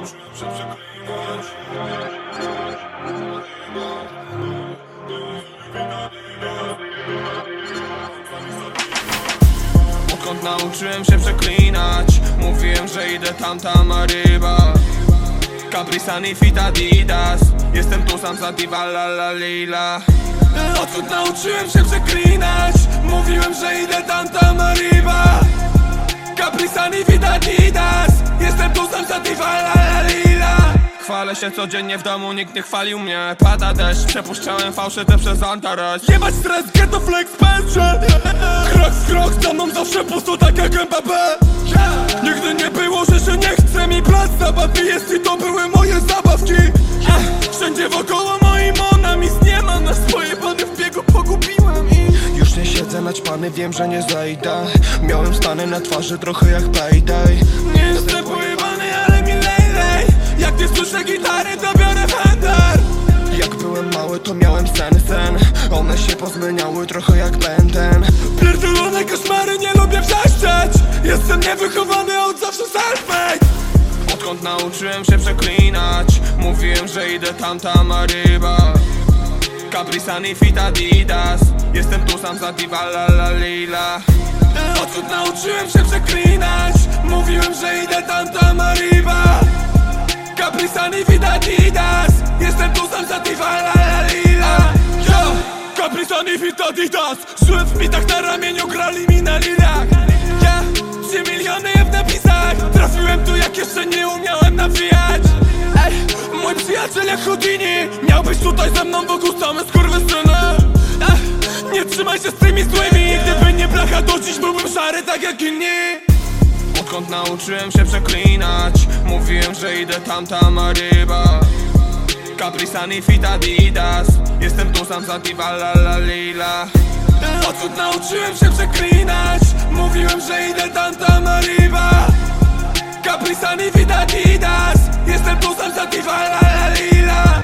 nauczyłem się przeklinać. Odkąd nauczyłem się przeklinać. Mówiłem, że idę tam, tam, a ryba. Caprisan i fit Adidas. Jestem tu sam za diva la la lila. Odkąd nauczyłem się przeklinać? Mówiłem, że idę tam, tam, a ryba. Caprisan i fit Adidas Sam za diva la la lila Chwalę się codziennie w domu, nikt nie chwalił mnie. Pada deszcz, przepuszczałem fałszy te przez Antares. Jebać stres, ghetto flex, pęcze Krok w krok, za mną zawsze pusto tak jak Mbappé Nigdy nie było, że się nie chce mi plac zabawy. Jest i to były moje zabawki. Wszędzie wokoło moi monami nie mam Na swoje bany w biegu pogubiłem i Już nie siedzę naćpany, wiem, że nie zejdę Miałem stany na twarzy trochę jak payday. Nie jestem miałem sen, sen. One się pozmieniały trochę jak będen Pierdolone koszmary, nie lubię wrzeszczeć. Jestem niewychowany, od zawsze self-made. Odkąd nauczyłem się przeklinać Mówiłem, że idę tam, tam, a ryba. Caprisan i fit Adidas. Jestem tu sam za diva la la lila. Odkąd nauczyłem się przeklinać Mówiłem, że idę tam, tam, a ryba. Caprisan i fit Adidas Adidas Żyłem w pitach na ramieniu, grali mi na lirach. Ja, trzy miliony w napisach. Trafiłem tu jak jeszcze nie umiałem nawijać. Ej, mój przyjaciel jak Houdini Miałbyś tutaj ze mną wokół same skurwysyny Ej, Nie trzymaj się z tymi złymi. Gdyby nie blacha to dziś byłbym szary tak jak inni. Odkąd nauczyłem się przeklinać Mówiłem, że idę tam, tam, ryba. Caprisan i fit Adidas Jestem tu sam za diva la la lila Odkąd nauczyłem się przeklinać Mówiłem, że idę tam tam arriba. Kaprisani widać idas Jestem tu sam za diva la la lila